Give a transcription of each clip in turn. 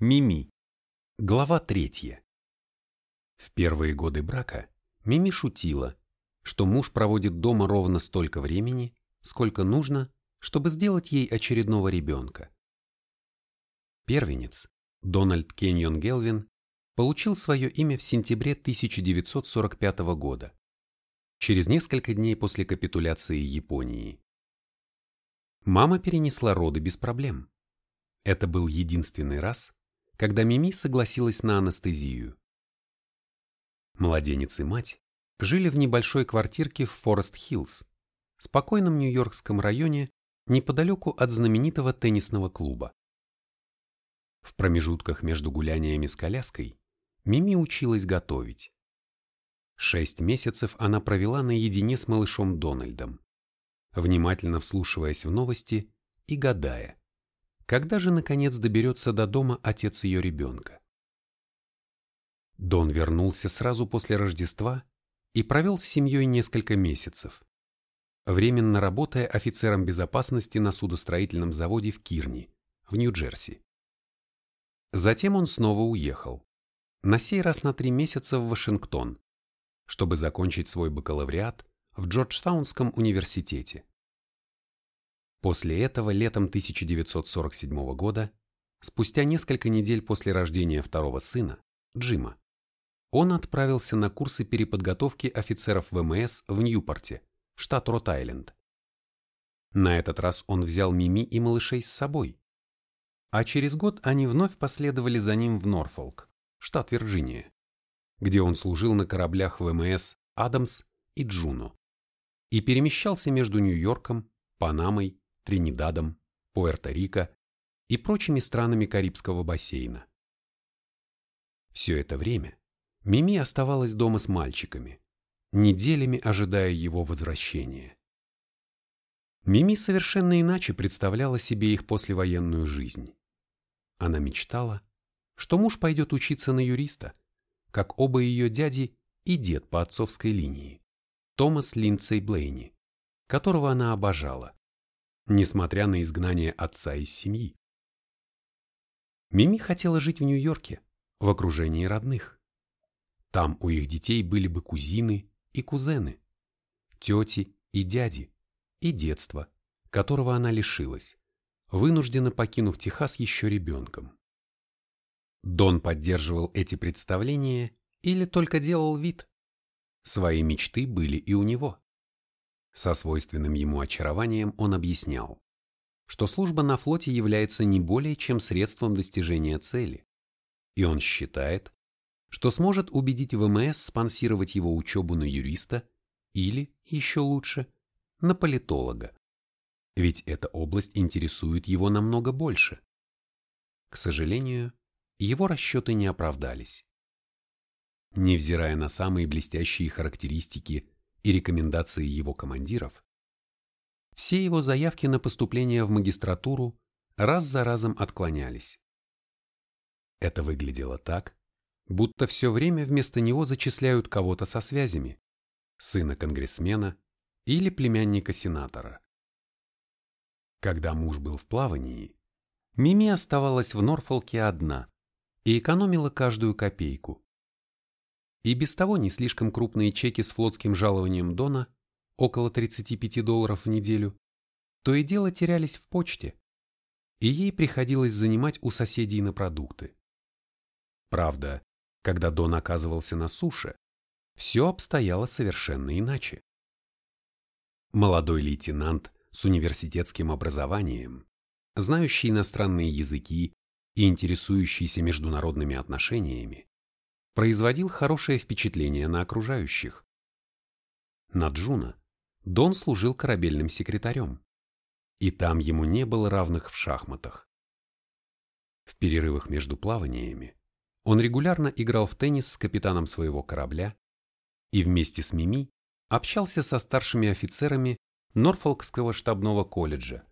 Мими. Глава третья. В первые годы брака Мими шутила, что муж проводит дома ровно столько времени, сколько нужно, чтобы сделать ей очередного ребенка. Первенец, Дональд Кеньон Гелвин, получил свое имя в сентябре 1945 года, через несколько дней после капитуляции Японии. Мама перенесла роды без проблем. Это был единственный раз, когда Мими согласилась на анестезию. Младенец и мать жили в небольшой квартирке в Форест-Хиллз, спокойном нью-йоркском районе неподалеку от знаменитого теннисного клуба. В промежутках между гуляниями с коляской Мими училась готовить. Шесть месяцев она провела наедине с малышом Дональдом, внимательно вслушиваясь в новости и гадая, когда же наконец доберется до дома отец ее ребенка. Дон вернулся сразу после Рождества и провел с семьей несколько месяцев, временно работая офицером безопасности на судостроительном заводе в Кирни, в Нью-Джерси. Затем он снова уехал, на сей раз на три месяца в Вашингтон, чтобы закончить свой бакалавриат в Джорджтаунском университете. После этого летом 1947 года, спустя несколько недель после рождения второго сына, Джима, он отправился на курсы переподготовки офицеров ВМС в Ньюпорте, штат Рот-Айленд. На этот раз он взял Мими и малышей с собой. А через год они вновь последовали за ним в Норфолк, штат Вирджиния, где он служил на кораблях ВМС «Адамс» и «Джуно» и перемещался между Нью-Йорком, Панамой Тринидадом, Пуэрто-Рико и прочими странами Карибского бассейна. Все это время Мими оставалась дома с мальчиками, неделями ожидая его возвращения. Мими совершенно иначе представляла себе их послевоенную жизнь. Она мечтала, что муж пойдет учиться на юриста, как оба ее дяди и дед по отцовской линии, Томас Линдсей Блейни, которого она обожала несмотря на изгнание отца из семьи. Мими хотела жить в Нью-Йорке, в окружении родных. Там у их детей были бы кузины и кузены, тети и дяди, и детство, которого она лишилась, вынужденно покинув Техас еще ребенком. Дон поддерживал эти представления или только делал вид. Свои мечты были и у него. Со свойственным ему очарованием он объяснял, что служба на флоте является не более чем средством достижения цели, и он считает, что сможет убедить ВМС спонсировать его учебу на юриста или, еще лучше, на политолога. Ведь эта область интересует его намного больше. К сожалению, его расчеты не оправдались. Невзирая на самые блестящие характеристики и рекомендации его командиров, все его заявки на поступление в магистратуру раз за разом отклонялись. Это выглядело так, будто все время вместо него зачисляют кого-то со связями, сына конгрессмена или племянника сенатора. Когда муж был в плавании, Мими оставалась в Норфолке одна и экономила каждую копейку, и без того не слишком крупные чеки с флотским жалованием Дона, около 35 долларов в неделю, то и дело терялись в почте, и ей приходилось занимать у соседей на продукты. Правда, когда Дон оказывался на суше, все обстояло совершенно иначе. Молодой лейтенант с университетским образованием, знающий иностранные языки и интересующийся международными отношениями, производил хорошее впечатление на окружающих. На Джуна Дон служил корабельным секретарем, и там ему не было равных в шахматах. В перерывах между плаваниями он регулярно играл в теннис с капитаном своего корабля и вместе с Мими общался со старшими офицерами Норфолкского штабного колледжа.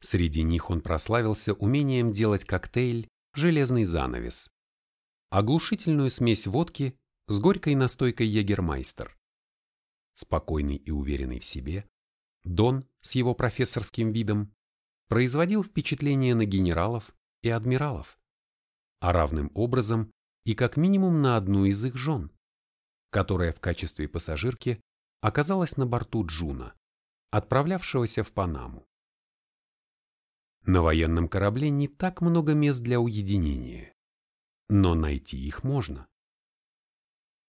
Среди них он прославился умением делать коктейль «Железный занавес», оглушительную смесь водки с горькой настойкой егермайстер. Спокойный и уверенный в себе, Дон с его профессорским видом производил впечатление на генералов и адмиралов, а равным образом и как минимум на одну из их жен, которая в качестве пассажирки оказалась на борту Джуна, отправлявшегося в Панаму. На военном корабле не так много мест для уединения, но найти их можно.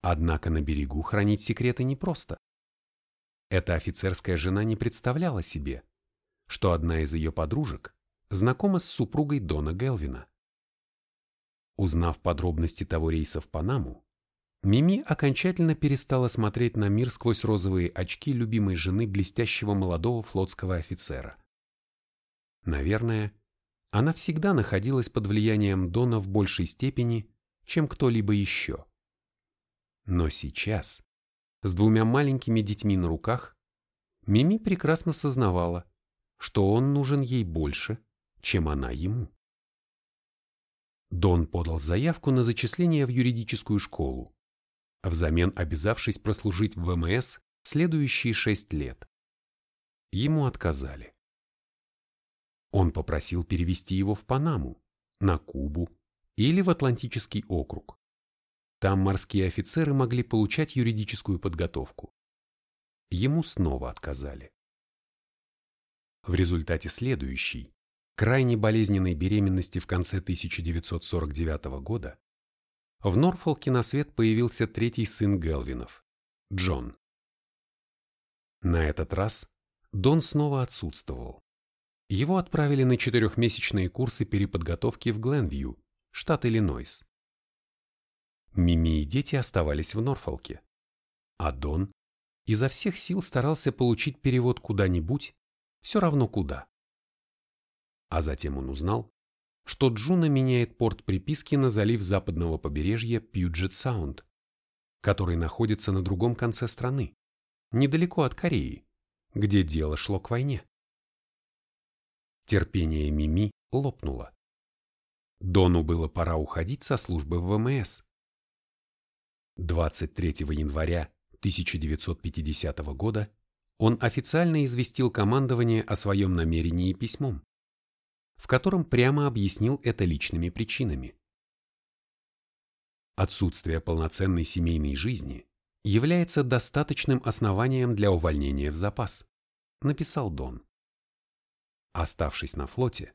Однако на берегу хранить секреты непросто. Эта офицерская жена не представляла себе, что одна из ее подружек знакома с супругой Дона Гелвина. Узнав подробности того рейса в Панаму, Мими окончательно перестала смотреть на мир сквозь розовые очки любимой жены блестящего молодого флотского офицера. Наверное, она всегда находилась под влиянием Дона в большей степени, чем кто-либо еще. Но сейчас, с двумя маленькими детьми на руках, Мими прекрасно сознавала, что он нужен ей больше, чем она ему. Дон подал заявку на зачисление в юридическую школу, взамен обязавшись прослужить в ВМС следующие шесть лет. Ему отказали. Он попросил перевести его в Панаму, на Кубу или в Атлантический округ. Там морские офицеры могли получать юридическую подготовку. Ему снова отказали. В результате следующей, крайне болезненной беременности в конце 1949 года, в Норфолке на свет появился третий сын Гелвинов – Джон. На этот раз Дон снова отсутствовал. Его отправили на четырехмесячные курсы переподготовки в Гленвью, штат Иллинойс. Мими и дети оставались в Норфолке, а Дон изо всех сил старался получить перевод куда-нибудь, все равно куда. А затем он узнал, что Джуна меняет порт приписки на залив западного побережья Пьюджет-Саунд, который находится на другом конце страны, недалеко от Кореи, где дело шло к войне. Терпение Мими лопнуло. Дону было пора уходить со службы в ВМС. 23 января 1950 года он официально известил командование о своем намерении письмом в котором прямо объяснил это личными причинами. Отсутствие полноценной семейной жизни является достаточным основанием для увольнения в запас, написал Дон. Оставшись на флоте,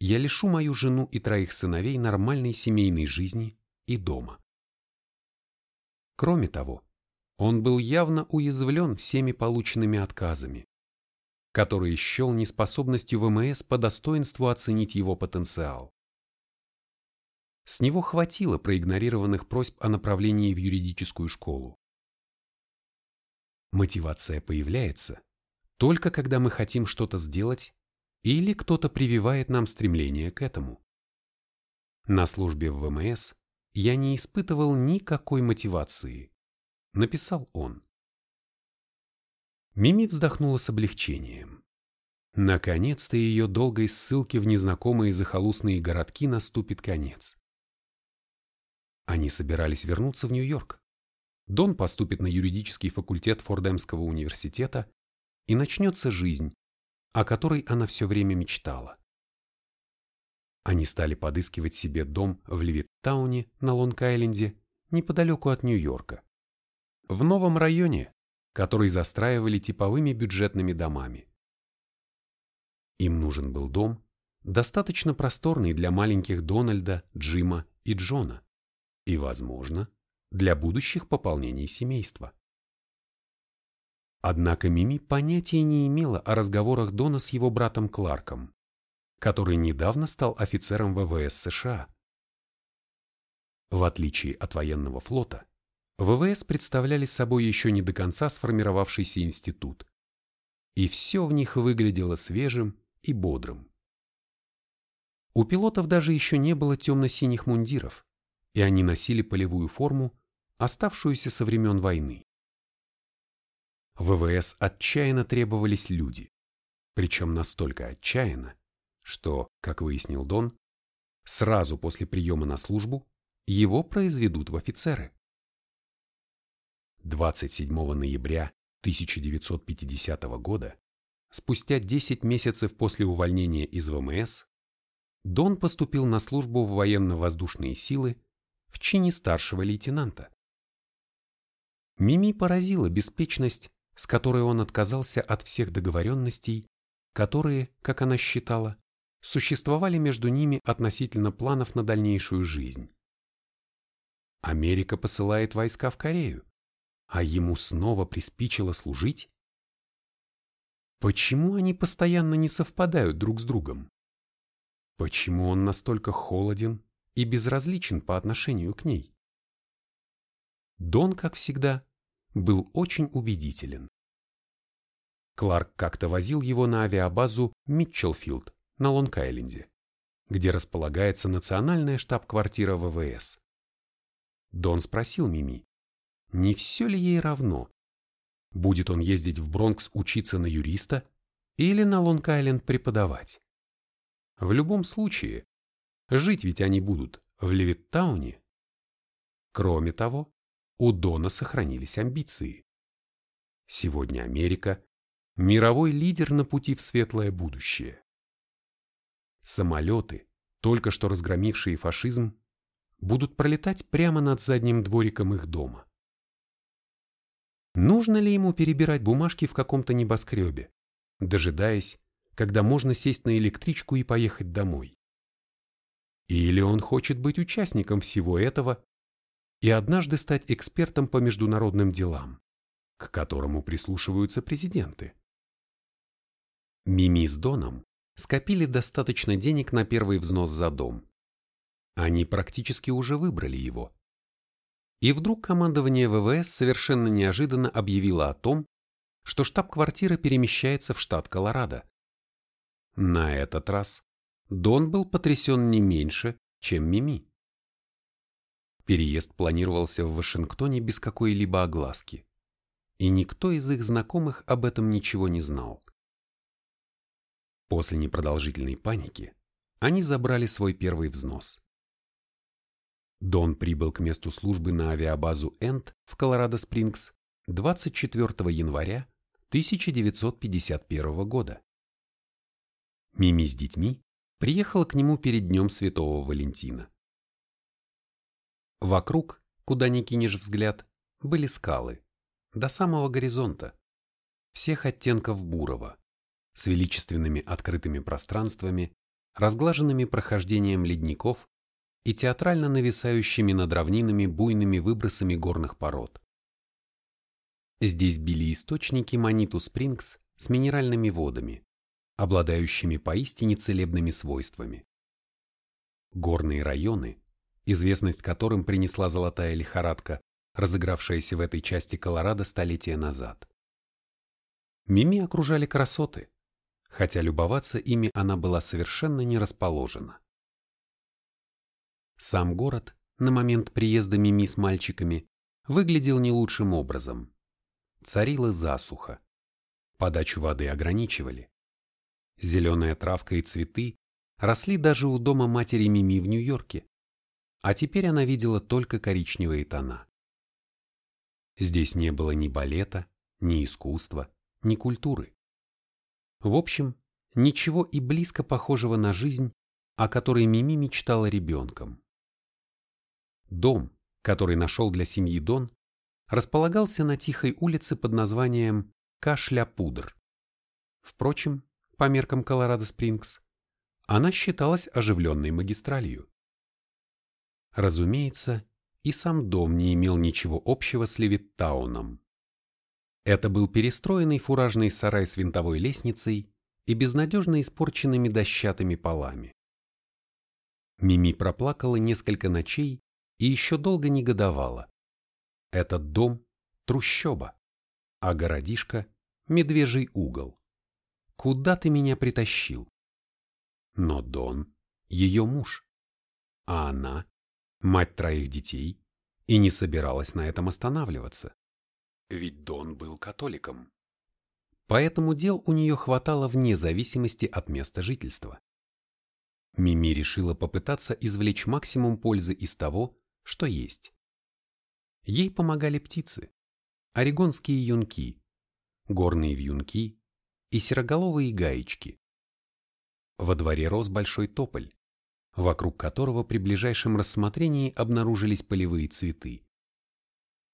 я лишу мою жену и троих сыновей нормальной семейной жизни и дома. Кроме того, он был явно уязвлен всеми полученными отказами, который счел неспособностью ВМС по достоинству оценить его потенциал. С него хватило проигнорированных просьб о направлении в юридическую школу. Мотивация появляется только когда мы хотим что-то сделать или кто-то прививает нам стремление к этому. На службе в ВМС я не испытывал никакой мотивации, написал он. Мими вздохнула с облегчением. Наконец-то ее долгой ссылки в незнакомые захолустные городки наступит конец. Они собирались вернуться в Нью-Йорк. Дон поступит на юридический факультет Фордемского университета, и начнется жизнь, о которой она все время мечтала. Они стали подыскивать себе дом в Левиттауне на Лонг-Айленде, неподалеку от Нью-Йорка. В новом районе, который застраивали типовыми бюджетными домами. Им нужен был дом, достаточно просторный для маленьких Дональда, Джима и Джона, и, возможно, для будущих пополнений семейства. Однако Мими понятия не имела о разговорах Дона с его братом Кларком, который недавно стал офицером ВВС США. В отличие от военного флота, ВВС представляли собой еще не до конца сформировавшийся институт. И все в них выглядело свежим и бодрым. У пилотов даже еще не было темно-синих мундиров, и они носили полевую форму, оставшуюся со времен войны. ВВС отчаянно требовались люди, причем настолько отчаянно, что, как выяснил Дон, сразу после приема на службу его произведут в офицеры. 27 ноября 1950 года, спустя 10 месяцев после увольнения из ВМС, Дон поступил на службу в военно-воздушные силы в чине старшего лейтенанта. Мими поразила беспечность, с которой он отказался от всех договоренностей, которые, как она считала, существовали между ними относительно планов на дальнейшую жизнь. Америка посылает войска в Корею, а ему снова приспичило служить? Почему они постоянно не совпадают друг с другом? Почему он настолько холоден и безразличен по отношению к ней? Дон, как всегда, был очень убедителен. Кларк как-то возил его на авиабазу Митчелфилд на Лонг-Айленде, где располагается национальная штаб-квартира ВВС. Дон спросил Мими, не все ли ей равно, будет он ездить в Бронкс учиться на юриста или на Лонг-Айленд преподавать. В любом случае, жить ведь они будут в Левиттауне. Кроме того, у Дона сохранились амбиции. Сегодня Америка – мировой лидер на пути в светлое будущее. Самолеты, только что разгромившие фашизм, будут пролетать прямо над задним двориком их дома. Нужно ли ему перебирать бумажки в каком-то небоскребе, дожидаясь, когда можно сесть на электричку и поехать домой? Или он хочет быть участником всего этого и однажды стать экспертом по международным делам, к которому прислушиваются президенты. Мими с Доном скопили достаточно денег на первый взнос за дом. Они практически уже выбрали его. И вдруг командование ВВС совершенно неожиданно объявило о том, что штаб-квартира перемещается в штат Колорадо. На этот раз Дон был потрясен не меньше, чем Мими. Переезд планировался в Вашингтоне без какой-либо огласки, и никто из их знакомых об этом ничего не знал. После непродолжительной паники они забрали свой первый взнос. Дон прибыл к месту службы на авиабазу Энд в Колорадо-Спрингс 24 января 1951 года. Мими с детьми приехала к нему перед Днем Святого Валентина. Вокруг, куда ни кинешь взгляд, были скалы, до самого горизонта, всех оттенков бурого, с величественными открытыми пространствами, разглаженными прохождением ледников и театрально нависающими над равнинами буйными выбросами горных пород. Здесь били источники Маниту Спрингс с минеральными водами, обладающими поистине целебными свойствами. Горные районы известность которым принесла золотая лихорадка, разыгравшаяся в этой части Колорадо столетия назад. Мими окружали красоты, хотя любоваться ими она была совершенно не расположена. Сам город на момент приезда Мими с мальчиками выглядел не лучшим образом. Царила засуха. Подачу воды ограничивали. Зеленая травка и цветы росли даже у дома матери Мими в Нью-Йорке, а теперь она видела только коричневые тона. Здесь не было ни балета, ни искусства, ни культуры. В общем, ничего и близко похожего на жизнь, о которой Мими мечтала ребенком. Дом, который нашел для семьи Дон, располагался на тихой улице под названием Кашля-Пудр. Впрочем, по меркам Колорадо-Спрингс, она считалась оживленной магистралью. Разумеется, и сам дом не имел ничего общего с Левиттауном. Это был перестроенный фуражный сарай с винтовой лестницей и безнадежно испорченными дощатыми полами. Мими проплакала несколько ночей и еще долго негодовала. Этот дом – трущоба, а городишко – медвежий угол. Куда ты меня притащил? Но Дон – ее муж, а она мать троих детей, и не собиралась на этом останавливаться. Ведь Дон был католиком. Поэтому дел у нее хватало вне зависимости от места жительства. Мими решила попытаться извлечь максимум пользы из того, что есть. Ей помогали птицы, орегонские юнки, горные вьюнки и сероголовые гаечки. Во дворе рос большой тополь, вокруг которого при ближайшем рассмотрении обнаружились полевые цветы.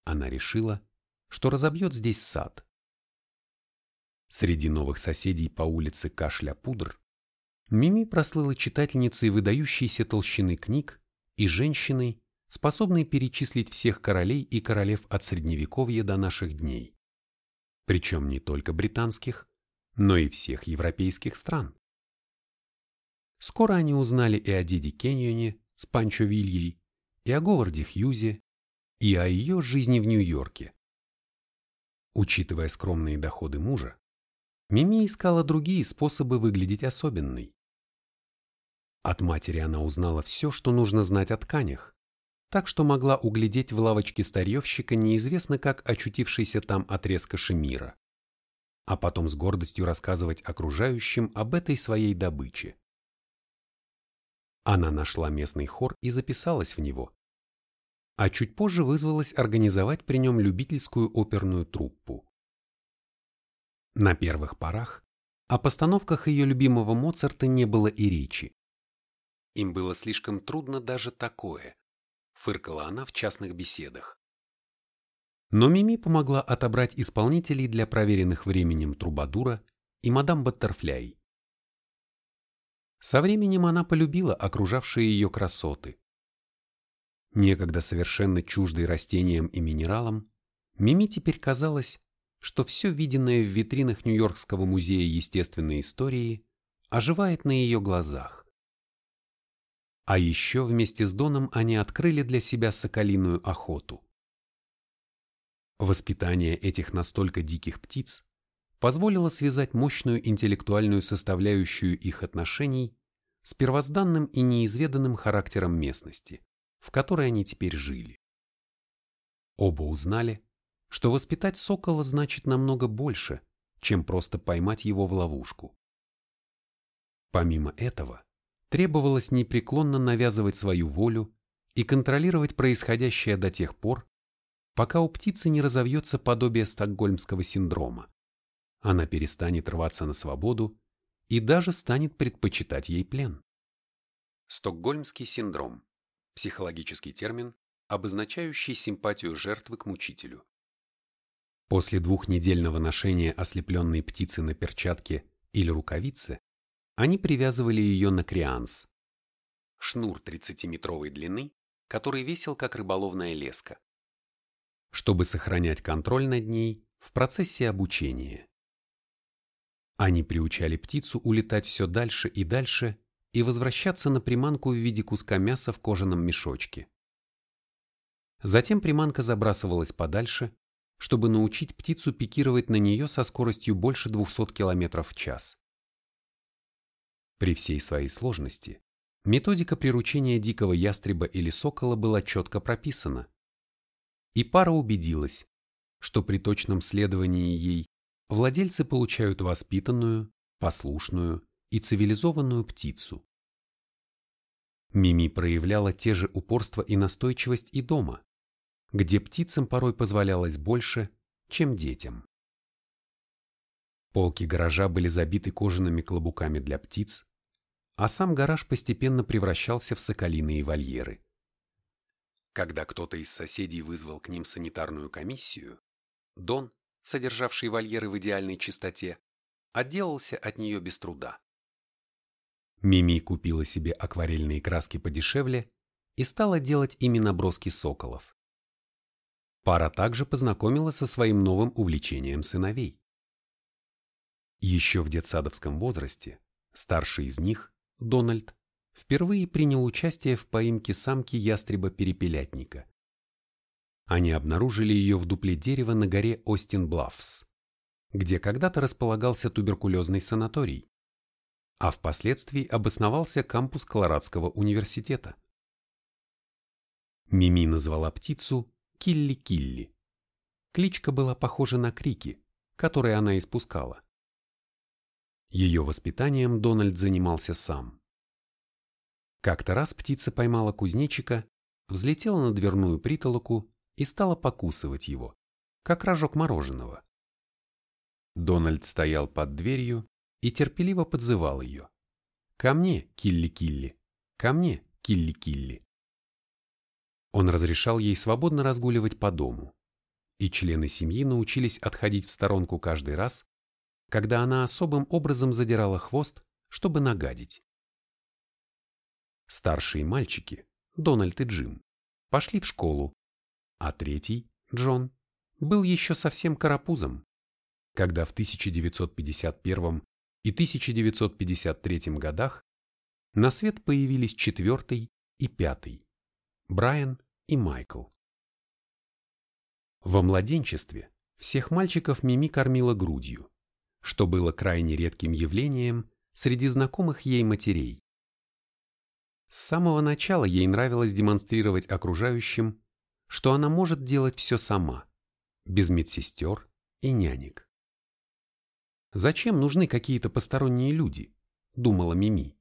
Она решила, что разобьет здесь сад. Среди новых соседей по улице Кашля-Пудр Мими прослыла читательницей выдающейся толщины книг и женщиной, способной перечислить всех королей и королев от Средневековья до наших дней. Причем не только британских, но и всех европейских стран. Скоро они узнали и о Диди Кеньоне с Панчо Вильей, и о Говарде Хьюзе, и о ее жизни в Нью-Йорке. Учитывая скромные доходы мужа, Мими искала другие способы выглядеть особенной. От матери она узнала все, что нужно знать о тканях, так что могла углядеть в лавочке старьевщика неизвестно как очутившийся там отрез кашемира, а потом с гордостью рассказывать окружающим об этой своей добыче. Она нашла местный хор и записалась в него, а чуть позже вызвалась организовать при нем любительскую оперную труппу. На первых порах о постановках ее любимого Моцарта не было и речи. Им было слишком трудно даже такое, фыркала она в частных беседах. Но Мими помогла отобрать исполнителей для проверенных временем Трубадура и мадам Баттерфляй. Со временем она полюбила окружавшие ее красоты. Некогда совершенно чуждой растениям и минералам, Мими теперь казалось, что все виденное в витринах Нью-Йоркского музея естественной истории оживает на ее глазах. А еще вместе с Доном они открыли для себя соколиную охоту. Воспитание этих настолько диких птиц позволило связать мощную интеллектуальную составляющую их отношений с первозданным и неизведанным характером местности, в которой они теперь жили. Оба узнали, что воспитать сокола значит намного больше, чем просто поймать его в ловушку. Помимо этого, требовалось непреклонно навязывать свою волю и контролировать происходящее до тех пор, пока у птицы не разовьется подобие стокгольмского синдрома. Она перестанет рваться на свободу и даже станет предпочитать ей плен. Стокгольмский синдром – психологический термин, обозначающий симпатию жертвы к мучителю. После двухнедельного ношения ослепленной птицы на перчатке или рукавице они привязывали ее на крианс. Шнур 30-метровой длины, который весил как рыболовная леска. Чтобы сохранять контроль над ней в процессе обучения. Они приучали птицу улетать все дальше и дальше и возвращаться на приманку в виде куска мяса в кожаном мешочке. Затем приманка забрасывалась подальше, чтобы научить птицу пикировать на нее со скоростью больше 200 км в час. При всей своей сложности, методика приручения дикого ястреба или сокола была четко прописана. И пара убедилась, что при точном следовании ей владельцы получают воспитанную, послушную и цивилизованную птицу. Мими проявляла те же упорство и настойчивость и дома, где птицам порой позволялось больше, чем детям. Полки гаража были забиты кожаными клобуками для птиц, а сам гараж постепенно превращался в соколиные вольеры. Когда кто-то из соседей вызвал к ним санитарную комиссию, Дон, содержавший вольеры в идеальной чистоте, отделался от нее без труда. Мими купила себе акварельные краски подешевле и стала делать ими наброски соколов. Пара также познакомила со своим новым увлечением сыновей. Еще в детсадовском возрасте старший из них, Дональд впервые принял участие в поимке самки ястреба-перепелятника. Они обнаружили ее в дупле дерева на горе Остин-Блаффс, где когда-то располагался туберкулезный санаторий, а впоследствии обосновался кампус Колорадского университета. Мими назвала птицу Килли-Килли. Кличка была похожа на крики, которые она испускала. Ее воспитанием Дональд занимался сам. Как-то раз птица поймала кузнечика, взлетела на дверную притолоку и стала покусывать его, как рожок мороженого. Дональд стоял под дверью и терпеливо подзывал ее. «Ко мне, Килли-Килли! ко мне, Килли-Килли. Он разрешал ей свободно разгуливать по дому, и члены семьи научились отходить в сторонку каждый раз, когда она особым образом задирала хвост, чтобы нагадить. Старшие мальчики, Дональд и Джим, пошли в школу, а третий, Джон, был еще совсем карапузом, когда в 1951 и 1953 годах на свет появились четвертый и пятый, Брайан и Майкл. Во младенчестве всех мальчиков Мими кормила грудью, что было крайне редким явлением среди знакомых ей матерей. С самого начала ей нравилось демонстрировать окружающим, что она может делать все сама, без медсестер и нянек. «Зачем нужны какие-то посторонние люди?» – думала Мими,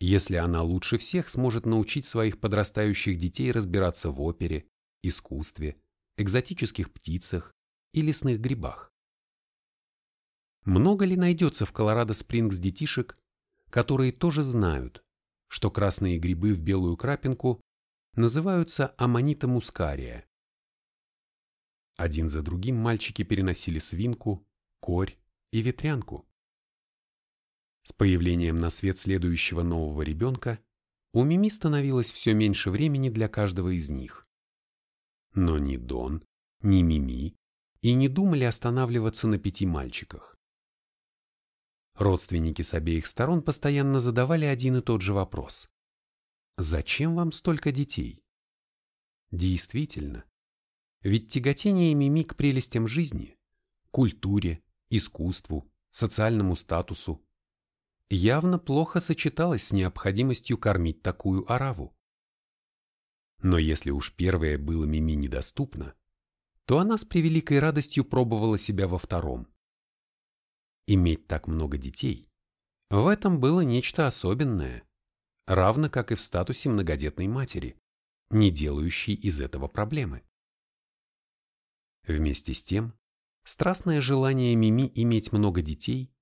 если она лучше всех сможет научить своих подрастающих детей разбираться в опере, искусстве, экзотических птицах и лесных грибах. Много ли найдется в Колорадо-Спрингс детишек, которые тоже знают, что красные грибы в белую крапинку называются аманита мускария. Один за другим мальчики переносили свинку, корь и ветрянку. С появлением на свет следующего нового ребенка у Мими становилось все меньше времени для каждого из них. Но ни Дон, ни Мими и не думали останавливаться на пяти мальчиках. Родственники с обеих сторон постоянно задавали один и тот же вопрос. Зачем вам столько детей? Действительно, ведь тяготение Мими к прелестям жизни, культуре, искусству, социальному статусу явно плохо сочеталось с необходимостью кормить такую ораву. Но если уж первое было Мими недоступно, то она с превеликой радостью пробовала себя во втором. Иметь так много детей – в этом было нечто особенное, равно как и в статусе многодетной матери, не делающей из этого проблемы. Вместе с тем, страстное желание Мими иметь много детей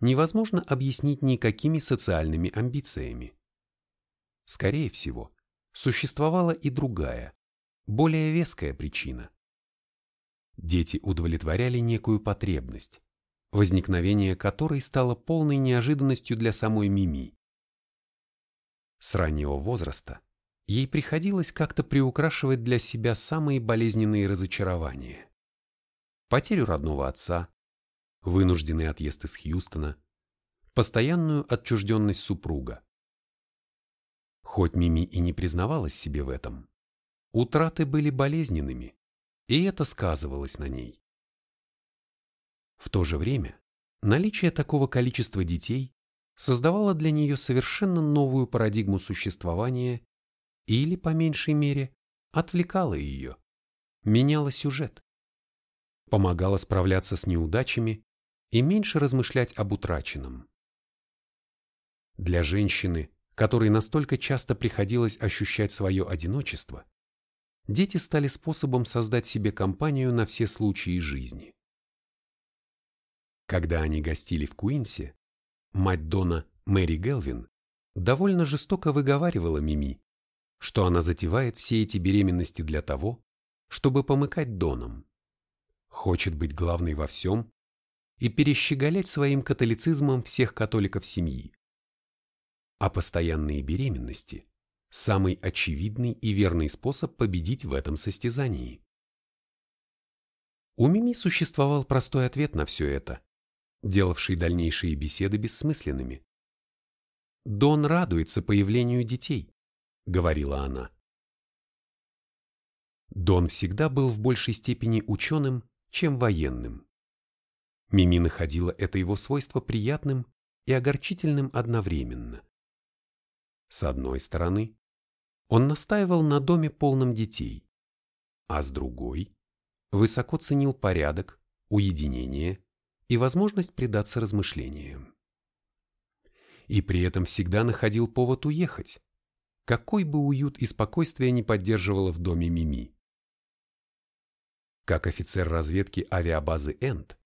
невозможно объяснить никакими социальными амбициями. Скорее всего, существовала и другая, более веская причина. Дети удовлетворяли некую потребность, возникновение которой стало полной неожиданностью для самой Мими. С раннего возраста ей приходилось как-то приукрашивать для себя самые болезненные разочарования. Потерю родного отца, вынужденный отъезд из Хьюстона, постоянную отчужденность супруга. Хоть Мими и не признавалась себе в этом, утраты были болезненными, и это сказывалось на ней. В то же время наличие такого количества детей создавало для нее совершенно новую парадигму существования или, по меньшей мере, отвлекало ее, меняло сюжет, помогало справляться с неудачами и меньше размышлять об утраченном. Для женщины, которой настолько часто приходилось ощущать свое одиночество, дети стали способом создать себе компанию на все случаи жизни. Когда они гостили в Куинсе, мать Дона Мэри Гелвин довольно жестоко выговаривала Мими, что она затевает все эти беременности для того, чтобы помыкать Доном. Хочет быть главной во всем и перещеголять своим католицизмом всех католиков семьи. А постоянные беременности – самый очевидный и верный способ победить в этом состязании. У Мими существовал простой ответ на все это, делавший дальнейшие беседы бессмысленными. «Дон радуется появлению детей», — говорила она. Дон всегда был в большей степени ученым, чем военным. Мими находила это его свойство приятным и огорчительным одновременно. С одной стороны, он настаивал на доме полном детей, а с другой высоко ценил порядок, уединение и возможность предаться размышлениям. И при этом всегда находил повод уехать, какой бы уют и спокойствие не поддерживало в доме Мими. Как офицер разведки авиабазы Энд,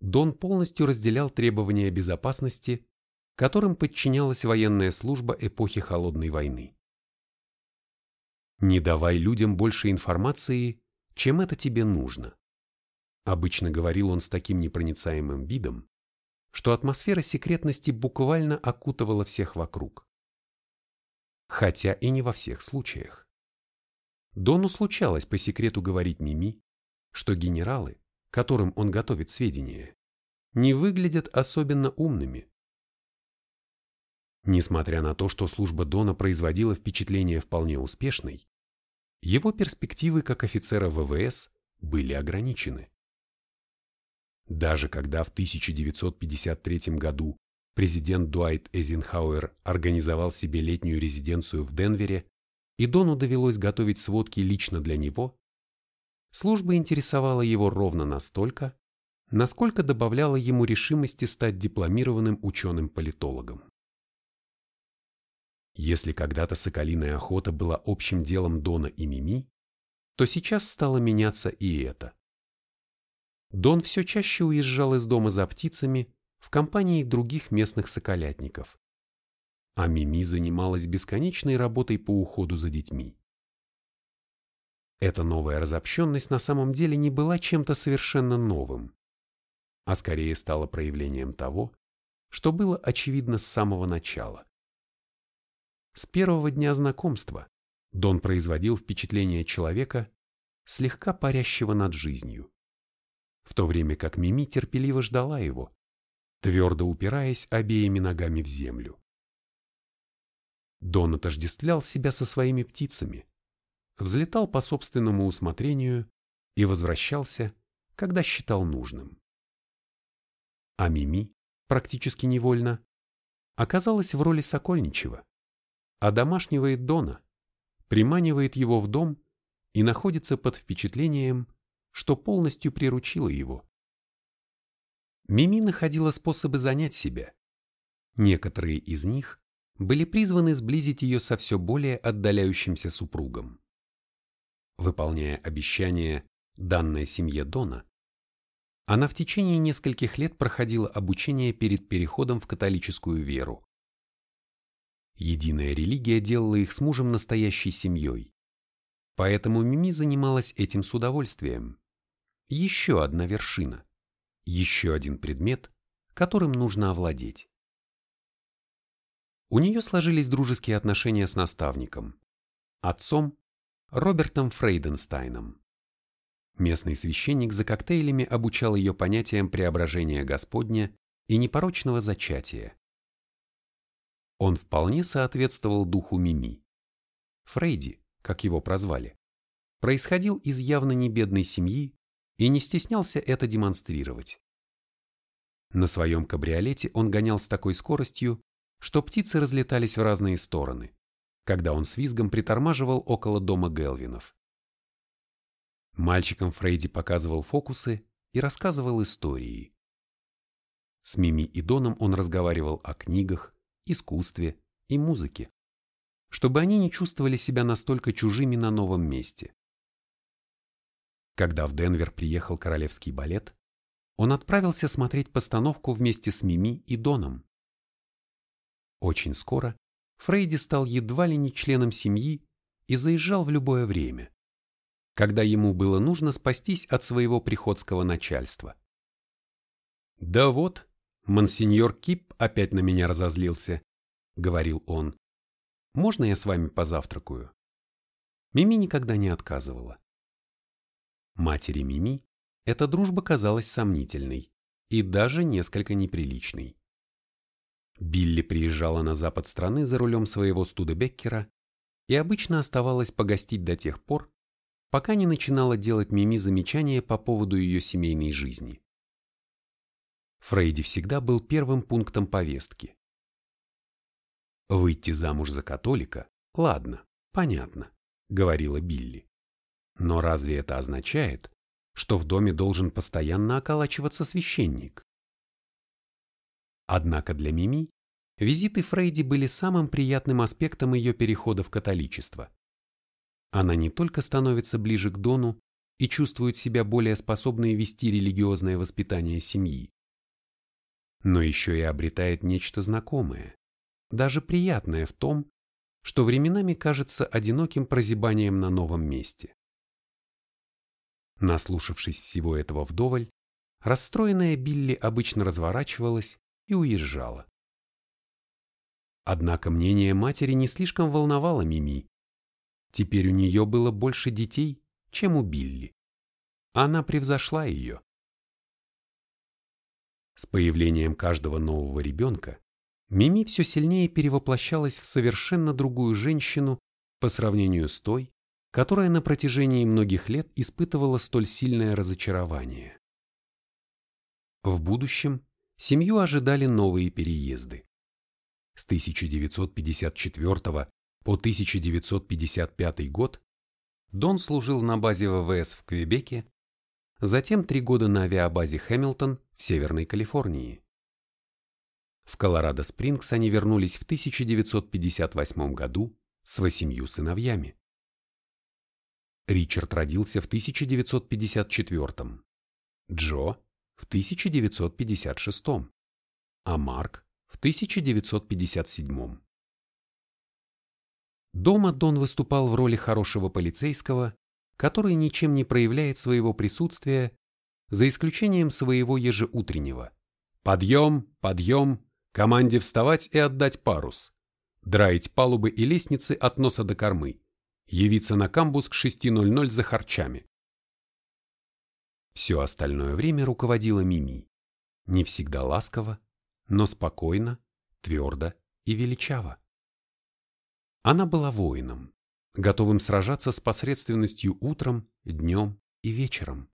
Дон полностью разделял требования безопасности, которым подчинялась военная служба эпохи Холодной войны. Не давай людям больше информации, чем это тебе нужно. Обычно говорил он с таким непроницаемым видом, что атмосфера секретности буквально окутывала всех вокруг. Хотя и не во всех случаях. Дону случалось по секрету говорить Мими, что генералы, которым он готовит сведения, не выглядят особенно умными. Несмотря на то, что служба Дона производила впечатление вполне успешной, его перспективы как офицера ВВС были ограничены. Даже когда в 1953 году президент Дуайт Эйзенхауэр организовал себе летнюю резиденцию в Денвере, и Дону довелось готовить сводки лично для него, служба интересовала его ровно настолько, насколько добавляла ему решимости стать дипломированным ученым-политологом. Если когда-то соколиная охота была общим делом Дона и Мими, то сейчас стало меняться и это. Дон все чаще уезжал из дома за птицами в компании других местных соколятников. А Мими занималась бесконечной работой по уходу за детьми. Эта новая разобщенность на самом деле не была чем-то совершенно новым, а скорее стала проявлением того, что было очевидно с самого начала. С первого дня знакомства Дон производил впечатление человека, слегка парящего над жизнью, в то время как Мими терпеливо ждала его, твердо упираясь обеими ногами в землю. Дон отождествлял себя со своими птицами, взлетал по собственному усмотрению и возвращался, когда считал нужным. А Мими, практически невольно, оказалась в роли Сокольничева, одомашнивает Дона, приманивает его в дом и находится под впечатлением, что полностью приручила его. Мими находила способы занять себя. Некоторые из них были призваны сблизить ее со все более отдаляющимся супругом. Выполняя обещание, данное семье Дона, она в течение нескольких лет проходила обучение перед переходом в католическую веру. Единая религия делала их с мужем настоящей семьей. Поэтому Мими занималась этим с удовольствием. Еще одна вершина. Еще один предмет, которым нужно овладеть. У нее сложились дружеские отношения с наставником, отцом Робертом Фрейденстайном. Местный священник за коктейлями обучал ее понятиям преображения Господня и непорочного зачатия. Он вполне соответствовал духу Мими. Фрейди, как его прозвали, происходил из явно небедной семьи и не стеснялся это демонстрировать. На своем кабриолете он гонял с такой скоростью, что птицы разлетались в разные стороны, когда он с визгом притормаживал около дома Гелвинов. Мальчикам Фрейди показывал фокусы и рассказывал истории. С Мими и Доном он разговаривал о книгах, искусстве и музыке, чтобы они не чувствовали себя настолько чужими на новом месте. Когда в Денвер приехал королевский балет, он отправился смотреть постановку вместе с Мими и Доном. Очень скоро Фрейди стал едва ли не членом семьи и заезжал в любое время, когда ему было нужно спастись от своего приходского начальства. Да вот, «Монсеньор Кип опять на меня разозлился», — говорил он. «Можно я с вами позавтракаю?» Мими никогда не отказывала. Матери Мими эта дружба казалась сомнительной и даже несколько неприличной. Билли приезжала на запад страны за рулем своего Студебеккера и обычно оставалась погостить до тех пор, пока не начинала делать Мими замечания по поводу ее семейной жизни. Фрейди всегда был первым пунктом повестки. «Выйти замуж за католика? Ладно, понятно», — говорила Билли. «Но разве это означает, что в доме должен постоянно околачиваться священник?» Однако для Мими визиты Фрейди были самым приятным аспектом ее перехода в католичество. Она не только становится ближе к Дону и чувствует себя более способной вести религиозное воспитание семьи, но еще и обретает нечто знакомое, даже приятное в том, что временами кажется одиноким прозябанием на новом месте. Наслушавшись всего этого вдоволь, расстроенная Билли обычно разворачивалась и уезжала. Однако мнение матери не слишком волновало Мими. Теперь у нее было больше детей, чем у Билли. Она превзошла ее. С появлением каждого нового ребенка Мими все сильнее перевоплощалась в совершенно другую женщину по сравнению с той, которая на протяжении многих лет испытывала столь сильное разочарование. В будущем семью ожидали новые переезды. С 1954 по 1955 год Дон служил на базе ВВС в Квебеке, затем три года на авиабазе Хэмилтон в Северной Калифорнии. В Колорадо-Спрингс они вернулись в 1958 году с восемью сыновьями. Ричард родился в 1954, Джо в 1956, а Марк в 1957. Дома Дон выступал в роли хорошего полицейского, который ничем не проявляет своего присутствия, за исключением своего ежеутреннего. Подъем, подъем, команде вставать и отдать парус, драить палубы и лестницы от носа до кормы, явиться на камбус к 6.00 за харчами. Все остальное время руководила Мими. Не всегда ласково, но спокойно, твердо и величаво. Она была воином, готовым сражаться с посредственностью утром, днем и вечером.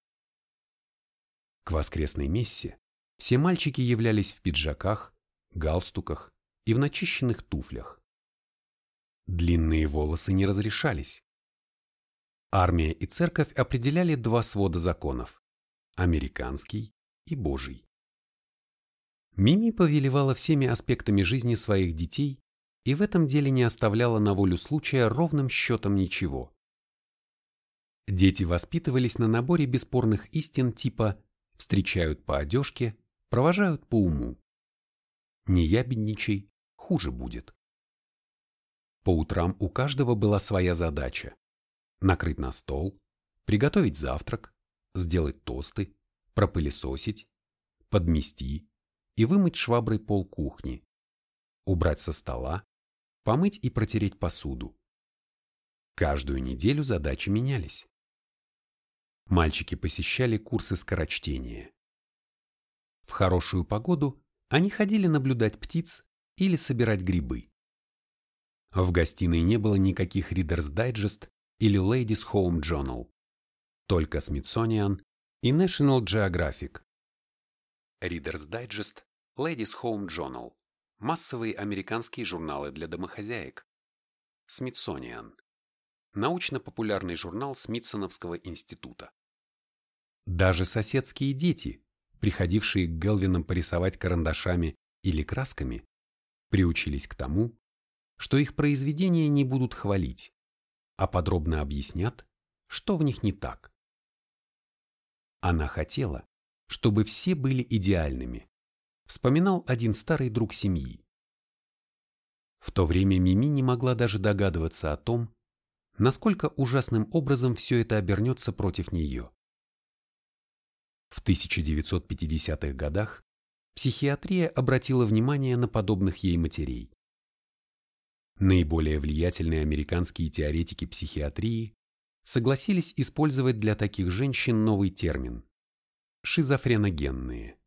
К воскресной мессе все мальчики являлись в пиджаках, галстуках и в начищенных туфлях. Длинные волосы не разрешались. Армия и церковь определяли два свода законов – американский и божий. Мими повелевала всеми аспектами жизни своих детей и в этом деле не оставляла на волю случая ровным счетом ничего. Дети воспитывались на наборе бесспорных истин типа «встречают по одежке, провожают по уму». Не ябедничай, хуже будет. По утрам у каждого была своя задача – накрыть на стол, приготовить завтрак, сделать тосты, пропылесосить, подмести и вымыть шваброй пол кухни, убрать со стола, помыть и протереть посуду. Каждую неделю задачи менялись. Мальчики посещали курсы скорочтения. В хорошую погоду они ходили наблюдать птиц или собирать грибы. В гостиной не было никаких Reader's Digest или Ladies Home Journal, только Smithsonian и National Geographic. Reader's Digest, Ladies Home Journal Массовые американские журналы для домохозяек. Смитсониан. Научно-популярный журнал Смитсоновского института. Даже соседские дети, приходившие к Гелвинам порисовать карандашами или красками, приучились к тому, что их произведения не будут хвалить, а подробно объяснят, что в них не так. Она хотела, чтобы все были идеальными, вспоминал один старый друг семьи. В то время Мими не могла даже догадываться о том, насколько ужасным образом все это обернется против нее. В 1950-х годах психиатрия обратила внимание на подобных ей матерей. Наиболее влиятельные американские теоретики психиатрии согласились использовать для таких женщин новый термин – шизофреногенные.